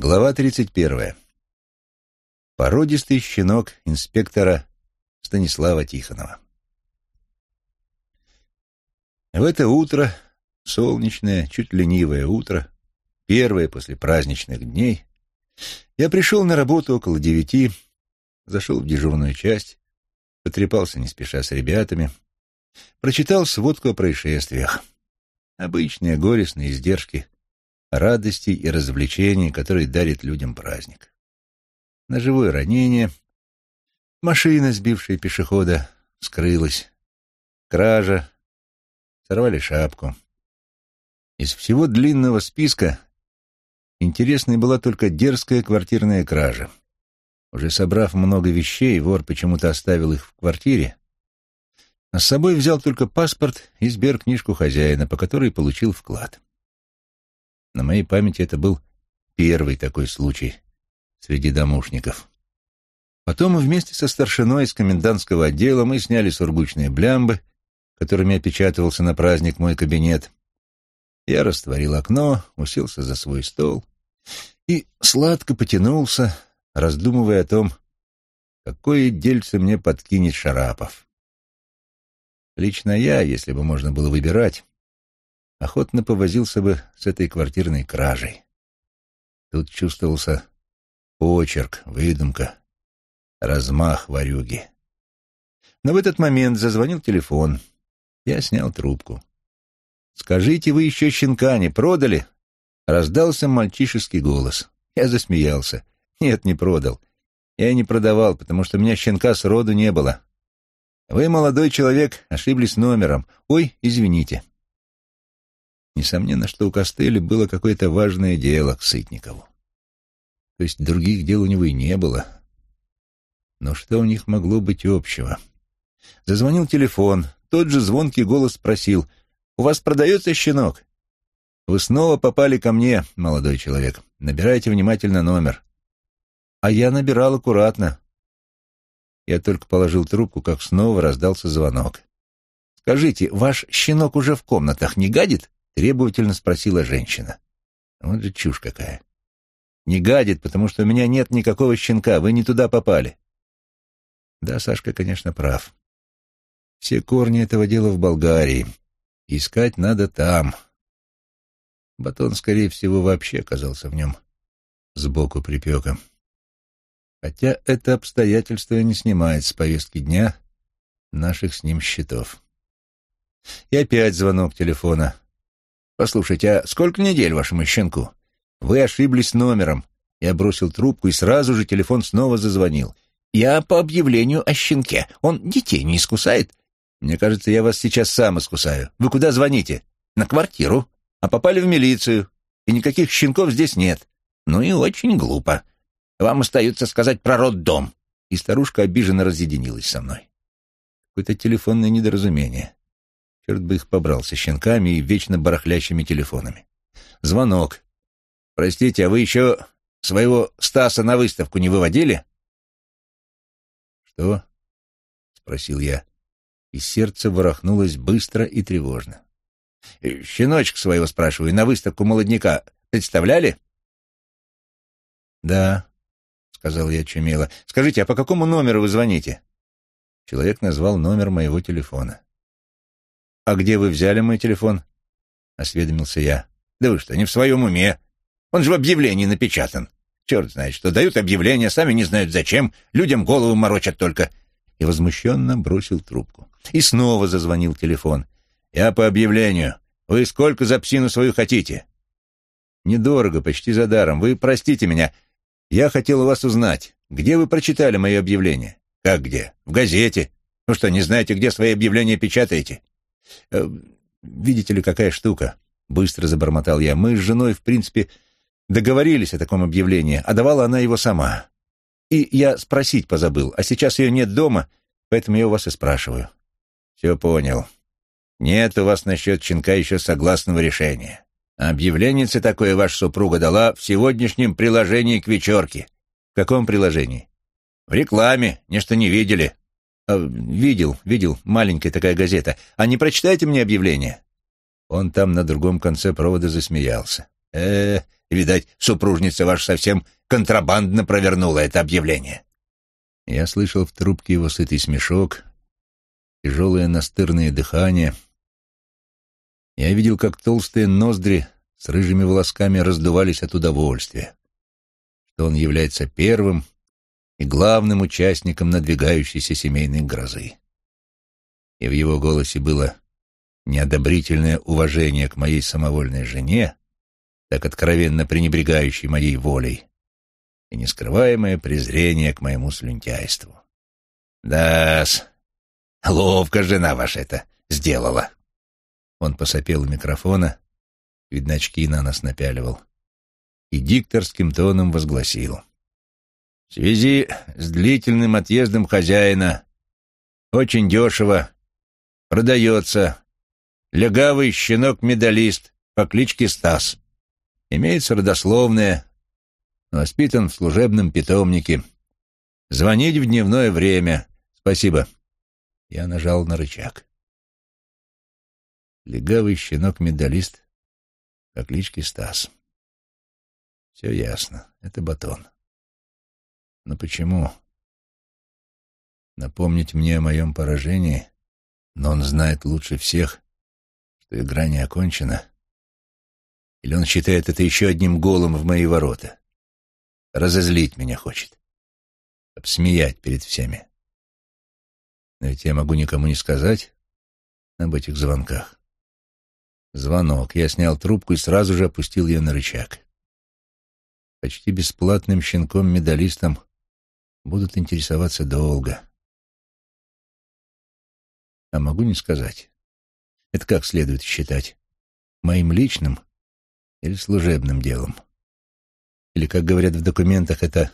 Глава 31. Породистый щенок инспектора Станислава Тихонова. В это утро, солнечное, чуть ленивое утро, первое после праздничных дней, я пришел на работу около девяти, зашел в дежурную часть, потрепался не спеша с ребятами, прочитал сводку о происшествиях. Обычные горестные издержки — радостей и развлечений, которые дарит людям праздник. Ножевое ранение, машина, сбившая пешехода, скрылась, кража, сорвали шапку. Из всего длинного списка интересной была только дерзкая квартирная кража. Уже собрав много вещей, вор почему-то оставил их в квартире, а с собой взял только паспорт и сберкнижку хозяина, по которой получил вклад. На моей памяти это был первый такой случай среди домушников. Потом вместе со старшиной из комендантского отдела мы сняли сургучные блямбы, которыми опечатывался на праздник мой кабинет. Я растворил окно, уселся за свой стол и сладко потянулся, раздумывая о том, какое дельце мне подкинет Шарапов. Лично я, если бы можно было выбирать, охотно повозился бы с этой квартирной кражей. Тут чувствовался почерк, выдумка, размах варюги. Но в этот момент зазвонил телефон. Я снял трубку. «Скажите, вы еще щенка не продали?» Раздался мальчишеский голос. Я засмеялся. «Нет, не продал. Я не продавал, потому что у меня щенка с роду не было. Вы, молодой человек, ошиблись номером. Ой, извините». Несомненно, что у Костели было какое-то важное дело к Сытникову. То есть других дел у него и не было. Но что у них могло быть общего? Зазвонил телефон. Тот же звонкий голос спросил. «У вас продается щенок?» «Вы снова попали ко мне, молодой человек. Набирайте внимательно номер». «А я набирал аккуратно». Я только положил трубку, как снова раздался звонок. «Скажите, ваш щенок уже в комнатах не гадит?» Требовательно спросила женщина. Вот же чушь какая. Не гадит, потому что у меня нет никакого щенка, вы не туда попали. Да, Сашка, конечно, прав. Все корни этого дела в Болгарии. Искать надо там. Батон, скорее всего, вообще оказался в нем сбоку припека. Хотя это обстоятельство не снимает с повестки дня наших с ним счетов. И опять звонок телефона. «Послушайте, а сколько недель вашему щенку?» «Вы ошиблись номером». Я бросил трубку, и сразу же телефон снова зазвонил. «Я по объявлению о щенке. Он детей не искусает?» «Мне кажется, я вас сейчас сам искусаю. Вы куда звоните?» «На квартиру. А попали в милицию. И никаких щенков здесь нет. Ну и очень глупо. Вам остается сказать про роддом». И старушка обиженно разъединилась со мной. Какое-то телефонное недоразумение. Черт бы их побрал со щенками и вечно барахлящими телефонами. Звонок. «Простите, а вы еще своего Стаса на выставку не выводили?» «Что?» — спросил я, и сердце ворохнулось быстро и тревожно. «Э, «Щеночка своего, спрашиваю, на выставку молодняка представляли?» «Да», — сказал я чумело. «Скажите, а по какому номеру вы звоните?» Человек назвал номер моего телефона. «А где вы взяли мой телефон?» — осведомился я. «Да вы что, не в своем уме? Он же в объявлении напечатан. Черт знает, что дают объявления, сами не знают зачем, людям голову морочат только». И возмущенно бросил трубку. И снова зазвонил телефон. «Я по объявлению. Вы сколько за псину свою хотите?» «Недорого, почти за даром. Вы простите меня. Я хотел у вас узнать, где вы прочитали мое объявление?» «Как где? В газете. Ну что, не знаете, где свои объявления печатаете?» Э, «Видите ли, какая штука?» — быстро забормотал я. «Мы с женой, в принципе, договорились о таком объявлении, а давала она его сама. И я спросить позабыл, а сейчас ее нет дома, поэтому я у вас и спрашиваю». «Все понял. Нет у вас насчет щенка еще согласного решения. Объявленница такое ваша супруга дала в сегодняшнем приложении к вечерке». «В каком приложении?» «В рекламе. Нечто не видели». А, «Видел, видел, маленькая такая газета. А не прочитайте мне объявление?» Он там на другом конце провода засмеялся. э Видать, супружница ваша совсем контрабандно провернула это объявление. Я слышал в трубке его сытый смешок, тяжелое настырное дыхание. Я видел, как толстые ноздри с рыжими волосками раздувались от удовольствия, что он является первым и главным участником надвигающейся семейной грозы. И в его голосе было неодобрительное уважение к моей самовольной жене, так откровенно пренебрегающей моей волей, и нескрываемое презрение к моему слюнтяйству. Да-с, ловко жена ваша это сделала. Он посопел у микрофона, видно, очки на нас напяливал, и дикторским тоном возгласил. В связи с длительным отъездом хозяина очень дешево продается легавый щенок-медалист по кличке Стас. Имеется родословное, Воспитан в служебном питомнике. Звонить в дневное время. Спасибо. Я нажал на рычаг. Легавый щенок-медалист по кличке Стас. Все ясно. Это батон. Но почему? Напомнить мне о моем поражении, но он знает лучше всех, что игра не окончена. Или он считает это еще одним голом в мои ворота? Разозлить меня хочет. Обсмеять перед всеми. Но ведь я могу никому не сказать об этих звонках. Звонок. Я снял трубку и сразу же опустил ее на рычаг. Почти бесплатным щенком-медалистом будут интересоваться долго. А могу не сказать. Это как следует считать? Моим личным или служебным делом? или, как говорят в документах, это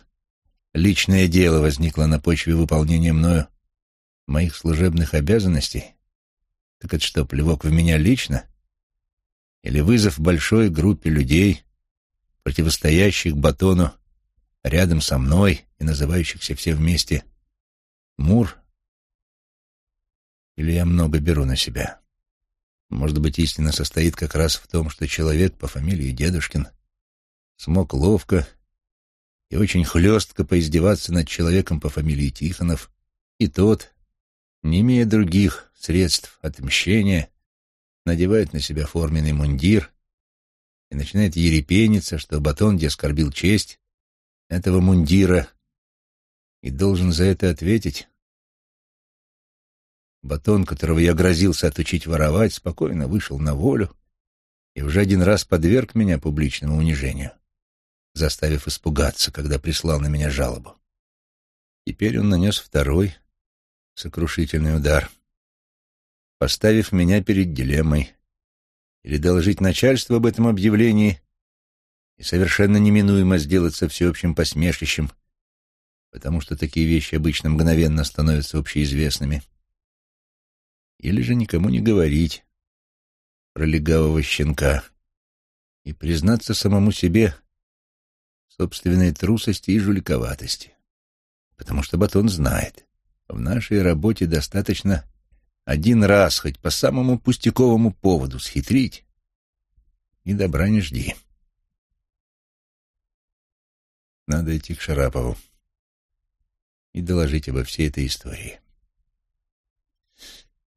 личное дело возникло на почве выполнения мною моих служебных обязанностей, так это что, плевок в меня лично? Или вызов большой группе людей, противостоящих батону рядом со мной и называющихся все вместе Мур? Или я много беру на себя? Может быть, истина состоит как раз в том, что человек по фамилии Дедушкин смог ловко и очень хлестко поиздеваться над человеком по фамилии Тихонов, и тот, не имея других средств отмщения, надевает на себя форменный мундир и начинает ерепениться, что Батон, где оскорбил честь этого мундира, и должен за это ответить. Батон, которого я грозился отучить воровать, спокойно вышел на волю и уже один раз подверг меня публичному унижению заставив испугаться, когда прислал на меня жалобу. Теперь он нанес второй сокрушительный удар, поставив меня перед дилеммой или доложить начальству об этом объявлении и совершенно неминуемо сделаться всеобщим посмешищем, потому что такие вещи обычно мгновенно становятся общеизвестными, или же никому не говорить про легавого щенка и признаться самому себе, собственной трусости и жуликоватости. Потому что Батон знает, в нашей работе достаточно один раз хоть по самому пустяковому поводу схитрить, и добра не жди. Надо идти к Шарапову и доложить обо всей этой истории.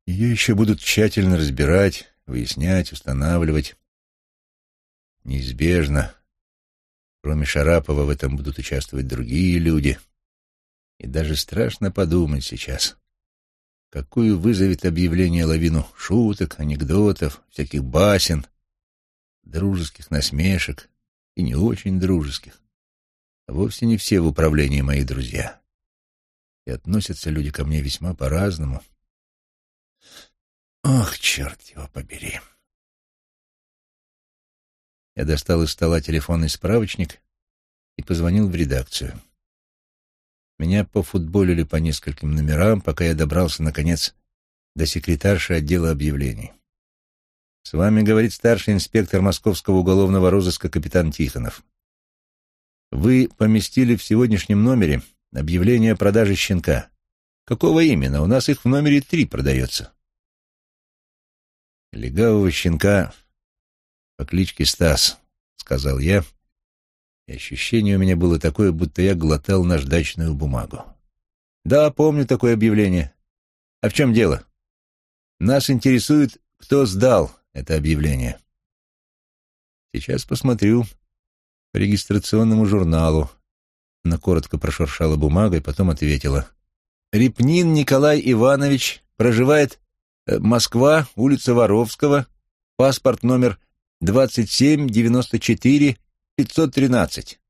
Ее еще будут тщательно разбирать, выяснять, устанавливать. Неизбежно Кроме Шарапова в этом будут участвовать другие люди. И даже страшно подумать сейчас, какую вызовет объявление лавину шуток, анекдотов, всяких басен, дружеских насмешек и не очень дружеских. Вовсе не все в управлении мои друзья. И относятся люди ко мне весьма по-разному. Ох, черт его побери! Я достал из стола телефонный справочник и позвонил в редакцию. Меня пофутболили по нескольким номерам, пока я добрался, наконец, до секретарши отдела объявлений. «С вами, — говорит старший инспектор московского уголовного розыска капитан Тихонов. Вы поместили в сегодняшнем номере объявление о продаже щенка. Какого именно? У нас их в номере три продается». Легавого щенка по кличке Стас, — сказал я, И ощущение у меня было такое, будто я глотал наждачную бумагу. Да, помню такое объявление. А в чем дело? Нас интересует, кто сдал это объявление. Сейчас посмотрю по регистрационному журналу. Она коротко прошуршала бумагой, потом ответила. Репнин Николай Иванович проживает э, Москва, улица Воровского, паспорт номер 2794 513.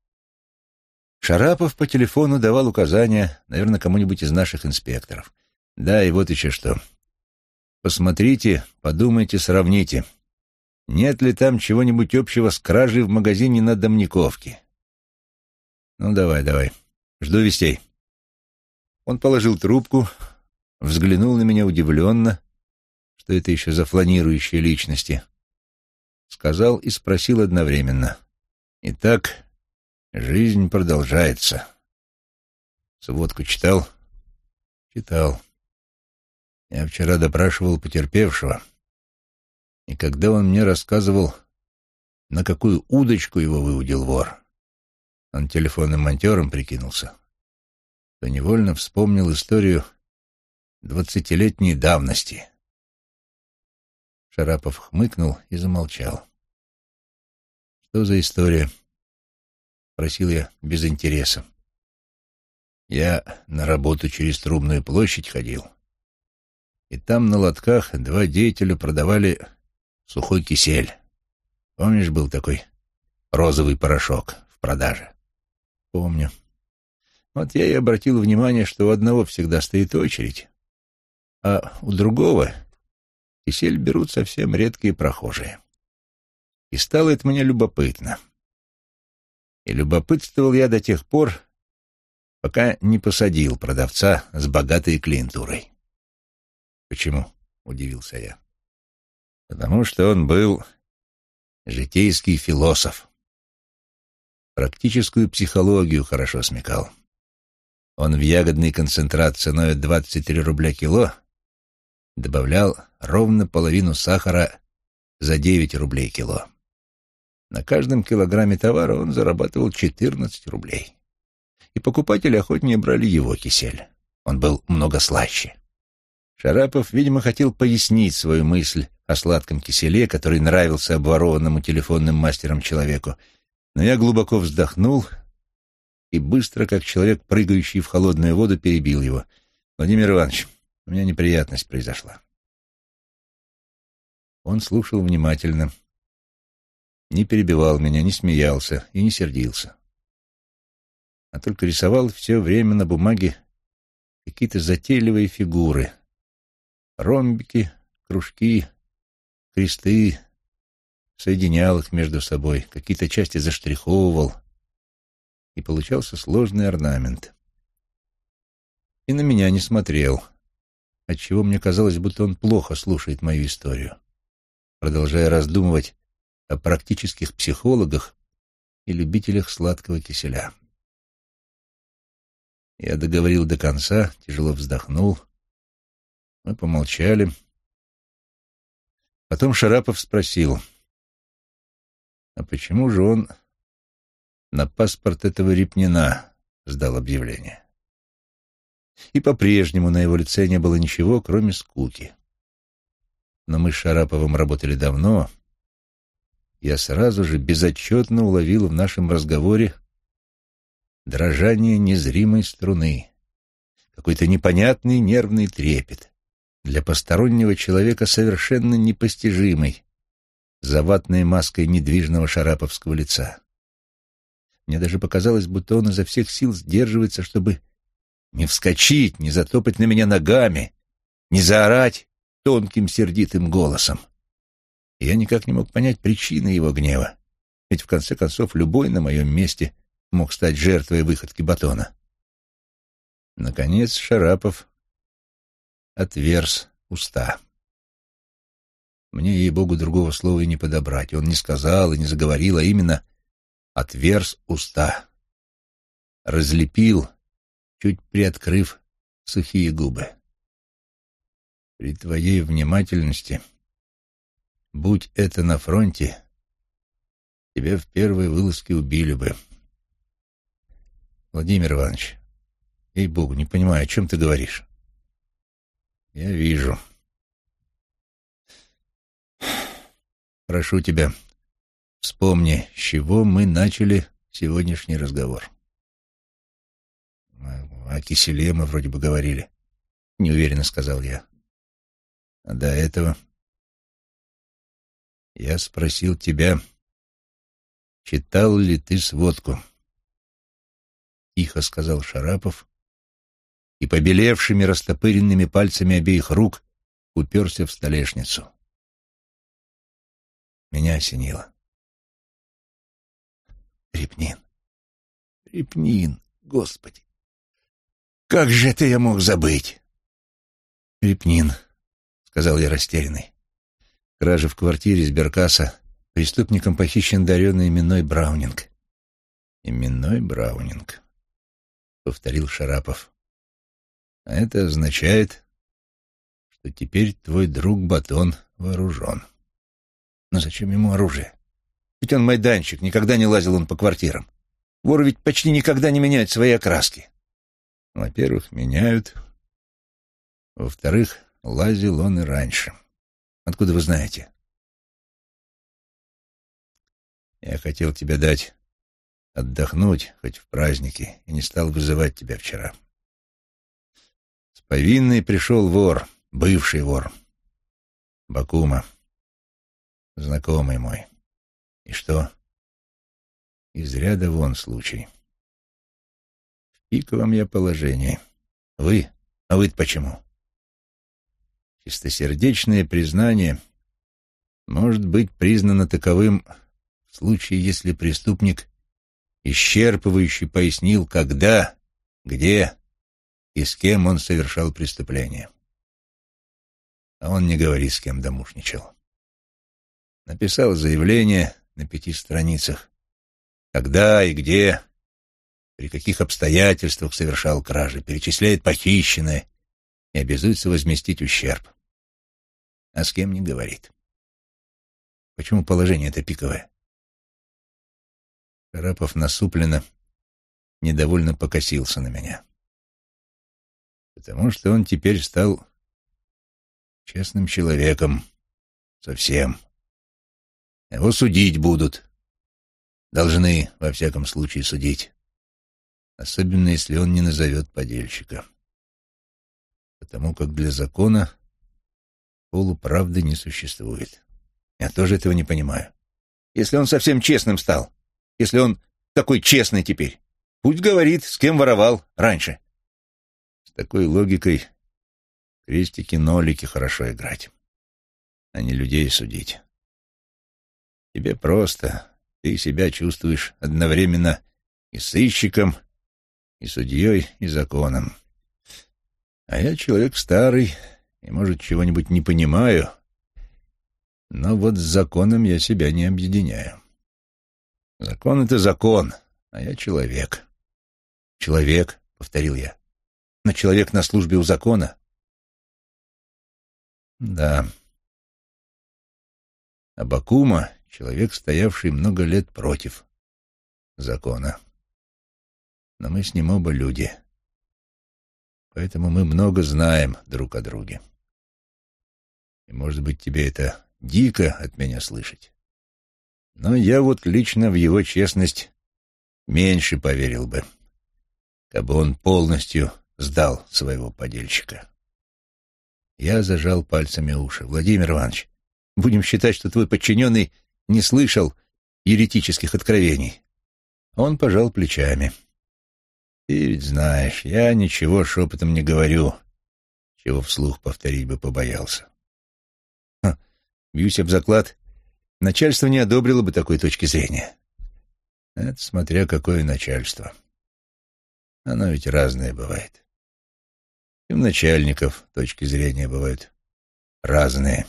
Шарапов по телефону давал указания, наверное, кому-нибудь из наших инспекторов. Да, и вот еще что. Посмотрите, подумайте, сравните. Нет ли там чего-нибудь общего с кражей в магазине на Домниковке? Ну, давай, давай. Жду вестей. Он положил трубку, взглянул на меня удивленно, что это еще за фланирующие личности. Сказал и спросил одновременно. Итак, жизнь продолжается. Сводку читал? Читал. Я вчера допрашивал потерпевшего, и когда он мне рассказывал, на какую удочку его выудил вор, он телефонным монтером прикинулся, то невольно вспомнил историю двадцатилетней давности. Шарапов хмыкнул и замолчал. «Что за история?» — просил я без интереса. Я на работу через Трубную площадь ходил, и там на лотках два деятеля продавали сухой кисель. Помнишь, был такой розовый порошок в продаже? Помню. Вот я и обратил внимание, что у одного всегда стоит очередь, а у другого кисель берут совсем редкие прохожие. И стало это мне любопытно. И любопытствовал я до тех пор, пока не посадил продавца с богатой клиентурой. «Почему?» — удивился я. «Потому что он был житейский философ. Практическую психологию хорошо смекал. Он в ягодный концентрат ценой 23 рубля кило добавлял ровно половину сахара за 9 рублей кило. На каждом килограмме товара он зарабатывал 14 рублей. И покупатели охотнее брали его кисель. Он был много слаще. Шарапов, видимо, хотел пояснить свою мысль о сладком киселе, который нравился обворованному телефонным мастером человеку, но я глубоко вздохнул и быстро, как человек, прыгающий в холодную воду, перебил его. «Владимир Иванович, у меня неприятность произошла». Он слушал внимательно, не перебивал меня, не смеялся и не сердился, а только рисовал все время на бумаге какие-то затейливые фигуры, ромбики, кружки, кресты, соединял их между собой, какие-то части заштриховывал, и получался сложный орнамент. И на меня не смотрел, отчего мне казалось, будто он плохо слушает мою историю, продолжая раздумывать о практических психологах и любителях сладкого киселя. Я договорил до конца, тяжело вздохнул. Мы помолчали. Потом Шарапов спросил, а почему же он на паспорт этого Репнина сдал объявление? И по-прежнему на его лице не было ничего, кроме скуки. Но мы с Шараповым работали давно, я сразу же безотчетно уловил в нашем разговоре дрожание незримой струны, какой-то непонятный нервный трепет, для постороннего человека совершенно непостижимый, за ватной маской недвижного шараповского лица. Мне даже показалось, будто он изо всех сил сдерживается, чтобы не вскочить, не затопать на меня ногами, не заорать тонким сердитым голосом я никак не мог понять причины его гнева, ведь в конце концов любой на моем месте мог стать жертвой выходки батона. Наконец Шарапов отверз уста. Мне, ей-богу, другого слова и не подобрать. Он не сказал и не заговорил, а именно отверз уста. Разлепил, чуть приоткрыв сухие губы. При твоей внимательности Будь это на фронте, тебя в первой вылазке убили бы, Владимир Иванович, ей-богу, не понимаю, о чем ты говоришь. Я вижу. Прошу тебя, вспомни, с чего мы начали сегодняшний разговор. О киселе мы вроде бы говорили, неуверенно сказал я. А до этого я спросил тебя, читал ли ты сводку. Тихо сказал Шарапов и побелевшими растопыренными пальцами обеих рук уперся в столешницу. Меня осенило. Репнин. Репнин, господи. Как же это я мог забыть? Репнин, сказал я растерянный. Кража в квартире с Беркаса. Преступником похищен даренный именной Браунинг. Именной Браунинг, повторил Шарапов. А это означает, что теперь твой друг Батон вооружен. Но зачем ему оружие? Ведь он майданчик, никогда не лазил он по квартирам. Воры ведь почти никогда не меняют свои окраски. Во-первых, меняют. Во-вторых, лазил он и раньше. Откуда вы знаете? Я хотел тебе дать отдохнуть, хоть в празднике, и не стал вызывать тебя вчера. С повинной пришел вор, бывший вор. Бакума, знакомый мой. И что? Из ряда вон случай. В пиковом я положении. Вы? А вы почему? Чистосердечное признание может быть признано таковым в случае, если преступник исчерпывающе пояснил, когда, где и с кем он совершал преступление. А он не говорит, с кем домушничал. Написал заявление на пяти страницах. Когда и где, при каких обстоятельствах совершал кражи, перечисляет похищенное и обязуется возместить ущерб. А с кем не говорит. Почему положение это пиковое? Карапов насупленно, недовольно покосился на меня. Потому что он теперь стал честным человеком. Совсем. Его судить будут. Должны, во всяком случае, судить. Особенно, если он не назовет подельщика. Потому как для закона полуправды не существует. Я тоже этого не понимаю. Если он совсем честным стал, если он такой честный теперь, пусть говорит, с кем воровал раньше. Такой логикой крестики-нолики хорошо играть, а не людей судить. Тебе просто. Ты себя чувствуешь одновременно и сыщиком, и судьей, и законом. А я человек старый и, может, чего-нибудь не понимаю, но вот с законом я себя не объединяю. Закон — это закон, а я человек. Человек, — повторил я. Но человек на службе у закона. Да. А Бакума — человек, стоявший много лет против закона. Но мы с ним оба люди. Поэтому мы много знаем друг о друге. И, может быть, тебе это дико от меня слышать. Но я вот лично в его честность меньше поверил бы, кабы он полностью сдал своего подельщика. Я зажал пальцами уши. Владимир Иванович, будем считать, что твой подчиненный не слышал еретических откровений. Он пожал плечами. Ты ведь знаешь, я ничего шепотом не говорю, чего вслух повторить бы побоялся. Ха, бьюсь об заклад, Начальство не одобрило бы такой точки зрения. Это смотря какое начальство. Оно ведь разное бывает. И у начальников точки зрения бывают разные.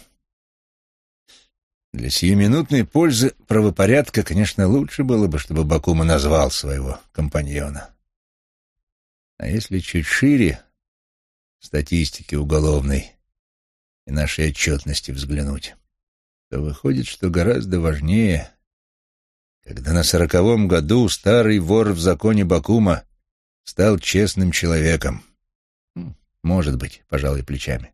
Для сиюминутной пользы правопорядка, конечно, лучше было бы, чтобы Бакума назвал своего компаньона. А если чуть шире статистики уголовной и нашей отчетности взглянуть, то выходит, что гораздо важнее, когда на сороковом году старый вор в законе Бакума стал честным человеком. Может быть, пожалуй, плечами.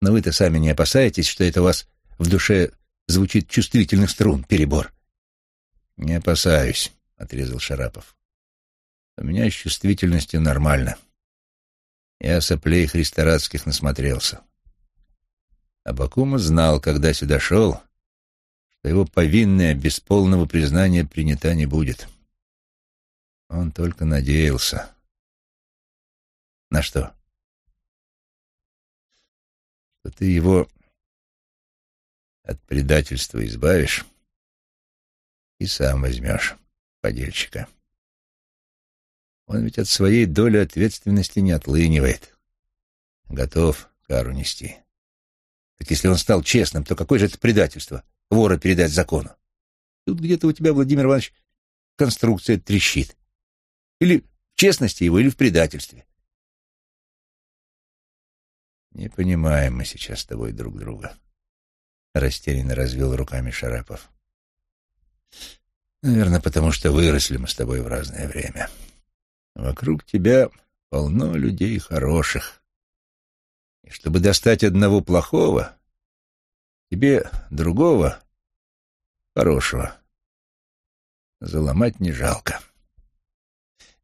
Но вы-то сами не опасаетесь, что это у вас в душе звучит чувствительных струн, перебор? Не опасаюсь, отрезал Шарапов. У меня с чувствительностью нормально. Я соплей христорадских насмотрелся. А Бакума знал, когда сюда шел, что его повинная без полного признания принята не будет. Он только надеялся. На что? Что ты его от предательства избавишь и сам возьмешь подельщика. Он ведь от своей доли ответственности не отлынивает. Готов кару нести. Так если он стал честным, то какое же это предательство? Вора передать закону. Тут где-то у тебя, Владимир Иванович, конструкция трещит. Или в честности его, или в предательстве. Не понимаем мы сейчас с тобой друг друга. Растерянно развел руками Шарапов. Наверное, потому что выросли мы с тобой в разное время. Вокруг тебя полно людей хороших. И чтобы достать одного плохого, тебе другого хорошего заломать не жалко.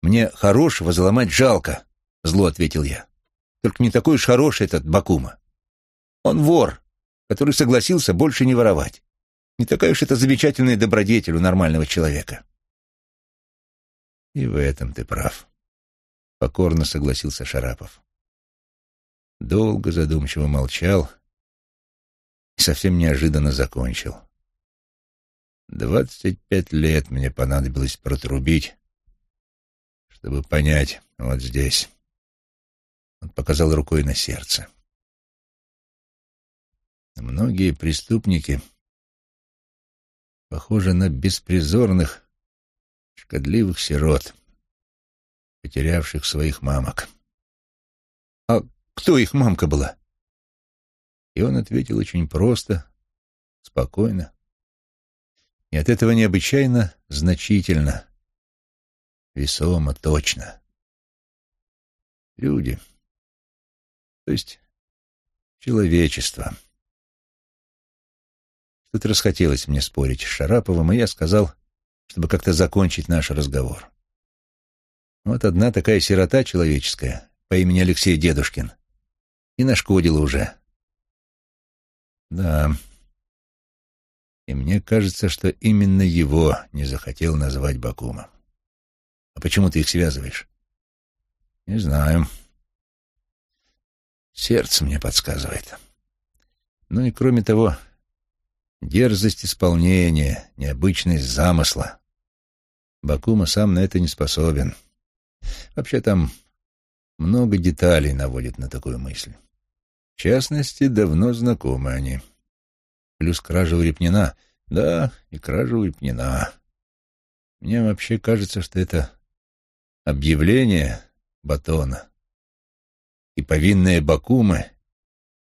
Мне хорошего заломать жалко, зло ответил я. Только не такой уж хороший этот Бакума. Он вор, который согласился больше не воровать. Не такая уж это замечательная добродетель у нормального человека. И в этом ты прав. Покорно согласился Шарапов. Долго задумчиво молчал и совсем неожиданно закончил. Двадцать пять лет мне понадобилось протрубить, чтобы понять вот здесь. Он показал рукой на сердце. Многие преступники похожи на беспризорных шкодливых сирот, потерявших своих мамок. «А кто их мамка была?» И он ответил очень просто, спокойно, и от этого необычайно значительно, весомо, точно. Люди, то есть человечество. Тут расхотелось мне спорить с Шараповым, и я сказал, чтобы как-то закончить наш разговор. Вот одна такая сирота человеческая по имени Алексей Дедушкин и нашкодила уже. Да, и мне кажется, что именно его не захотел назвать Бакумом. А почему ты их связываешь? Не знаю. Сердце мне подсказывает. Ну и кроме того, дерзость исполнения, необычность замысла. Бакума сам на это не способен. Вообще там много деталей наводит на такую мысль. В частности, давно знакомы они. Плюс кража у Репнина. Да, и кража у Репнина. Мне вообще кажется, что это объявление Батона и повинные Бакумы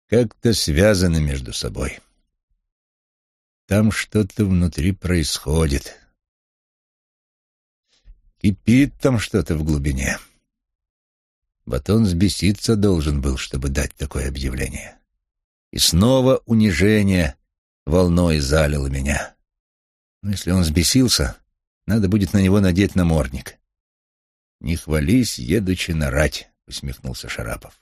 как-то связаны между собой. Там что-то внутри происходит. Кипит там что-то в глубине. Батон сбеситься должен был, чтобы дать такое объявление. И снова унижение волной залило меня. Но если он сбесился, надо будет на него надеть намордник. «Не хвались, едучи нарать», — усмехнулся Шарапов.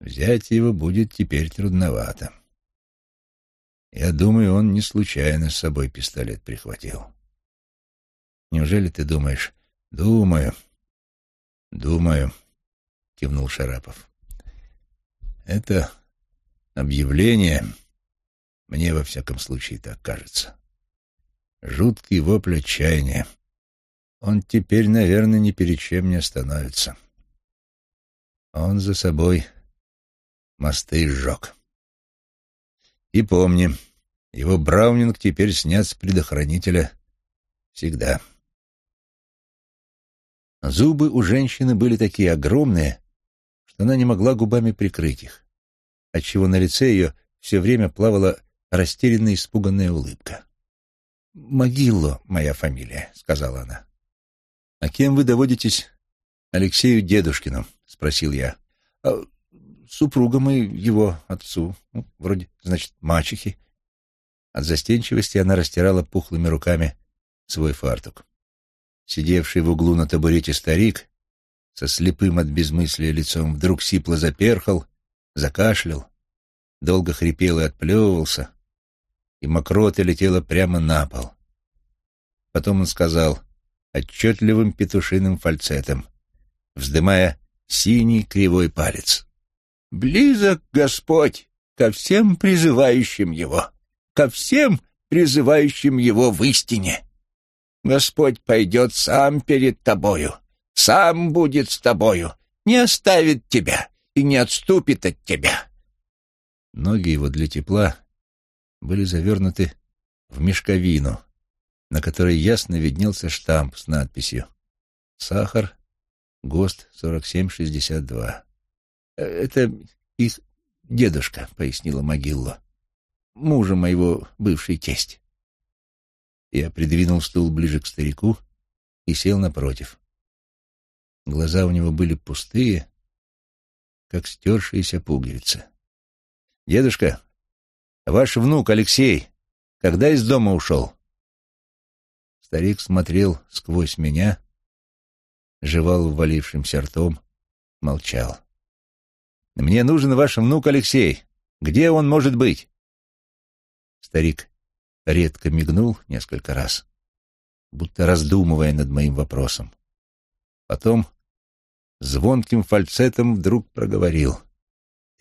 «Взять его будет теперь трудновато. Я думаю, он не случайно с собой пистолет прихватил. Неужели ты думаешь?» «Думаю, думаю», — кивнул Шарапов. «Это объявление, мне во всяком случае так кажется. Жуткий вопль отчаяния. Он теперь, наверное, ни перед чем не остановится. Он за собой мосты сжег. И помни, его Браунинг теперь снят с предохранителя всегда. Зубы у женщины были такие огромные, что она не могла губами прикрыть их, отчего на лице ее все время плавала растерянная испуганная улыбка. «Могило моя фамилия», — сказала она. «А кем вы доводитесь Алексею Дедушкину?» — спросил я. А, «Супругам и его отцу. Ну, вроде, значит, мачехи». От застенчивости она растирала пухлыми руками свой фартук. Сидевший в углу на табурете старик со слепым от безмыслия лицом вдруг сипло заперхал, закашлял, долго хрипел и отплевывался, и мокрота летела прямо на пол. Потом он сказал отчетливым петушиным фальцетом, вздымая синий кривой палец. «Близок Господь ко всем призывающим Его, ко всем призывающим Его в истине. Господь пойдет сам перед тобою, сам будет с тобою, не оставит тебя и не отступит от тебя». Ноги его для тепла были завернуты в мешковину, на которой ясно виднелся штамп с надписью «Сахар, ГОСТ 4762». «Э, «Это их дедушка», — пояснила Могилла, — «мужа моего бывший тесть». Я придвинул стул ближе к старику и сел напротив. Глаза у него были пустые, как стершиеся пуговицы. «Дедушка, ваш внук Алексей когда из дома ушел?» Старик смотрел сквозь меня, жевал ввалившимся ртом, молчал. «Мне нужен ваш внук Алексей. Где он может быть?» Старик редко мигнул несколько раз, будто раздумывая над моим вопросом. Потом звонким фальцетом вдруг проговорил.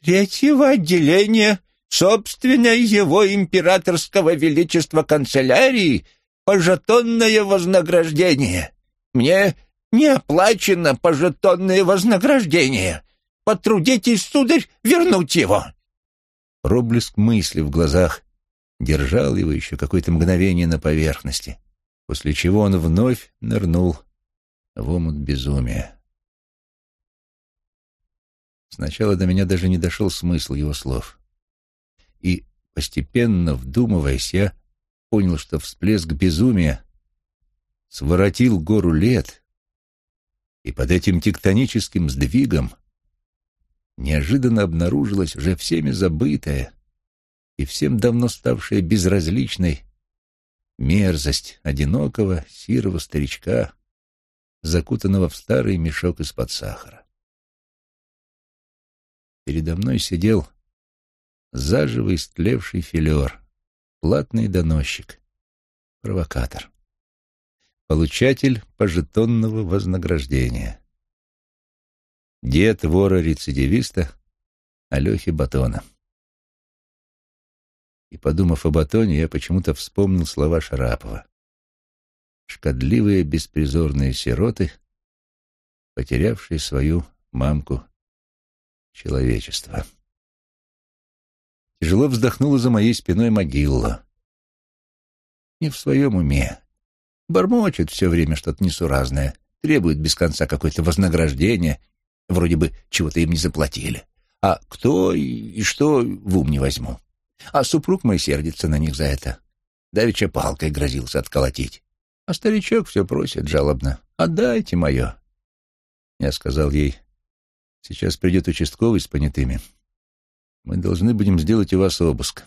«Третьего отделения собственное его императорского величества канцелярии пожетонное вознаграждение. Мне не оплачено пожетонное вознаграждение. Потрудитесь, сударь, вернуть его». Проблеск мысли в глазах держал его еще какое-то мгновение на поверхности, после чего он вновь нырнул в омут безумия. Сначала до меня даже не дошел смысл его слов. И, постепенно вдумываясь, я понял, что всплеск безумия своротил гору лет, и под этим тектоническим сдвигом неожиданно обнаружилась уже всеми забытая и всем давно ставшая безразличной мерзость одинокого сирого старичка, закутанного в старый мешок из-под сахара. Передо мной сидел заживо истлевший филер, платный доносчик, провокатор, получатель пожетонного вознаграждения, дед вора-рецидивиста Алехи Батона. И, подумав о Батоне, я почему-то вспомнил слова Шарапова. Шкодливые беспризорные сироты, потерявшие свою мамку человечества. Тяжело вздохнула за моей спиной могила. Не в своем уме. Бормочет все время что-то несуразное, требует без конца какое-то вознаграждение, вроде бы чего-то им не заплатили. А кто и что в ум не возьму. А супруг мой сердится на них за это. Давеча палкой грозился отколотить. А старичок все просит жалобно. «Отдайте мое». Я сказал ей, «Сейчас придет участковый с понятыми. Мы должны будем сделать у вас обыск».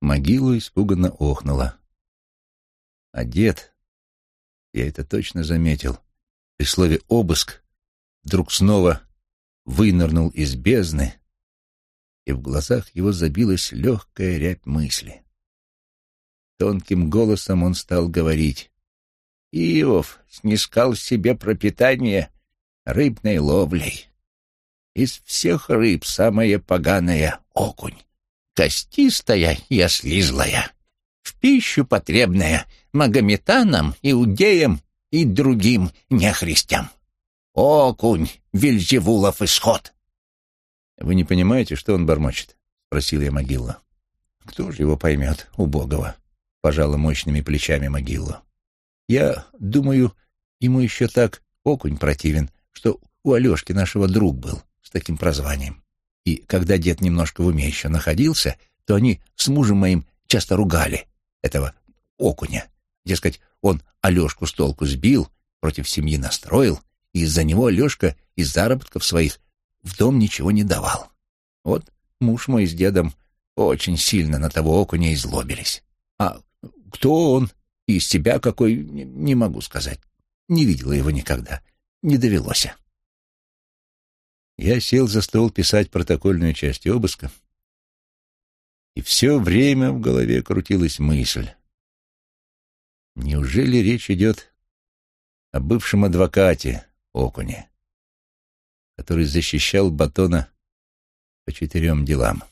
Могилу испуганно охнула. А дед, я это точно заметил, при слове «обыск» вдруг снова вынырнул из бездны, и в глазах его забилась легкая рябь мысли. Тонким голосом он стал говорить. «Иов снискал себе пропитание рыбной ловлей. Из всех рыб самая поганая — окунь. Костистая и ослизлая. В пищу потребная магометанам, иудеям и другим нехристям. Окунь, Вильзевулов исход. «Вы не понимаете, что он бормочет?» — спросил я Могилла. «Кто же его поймет, убогого?» — пожала мощными плечами Могилла. «Я думаю, ему еще так окунь противен, что у Алешки нашего друг был таким прозванием. И когда дед немножко в уме еще находился, то они с мужем моим часто ругали этого окуня. Дескать, он Алешку с толку сбил, против семьи настроил, и из-за него Лешка из заработков своих в дом ничего не давал. Вот муж мой с дедом очень сильно на того окуня излобились. А кто он из себя какой, не могу сказать. Не видела его никогда, не довелось. Я сел за стол писать протокольную часть обыска, и все время в голове крутилась мысль. Неужели речь идет о бывшем адвокате Окуне, который защищал Батона по четырем делам?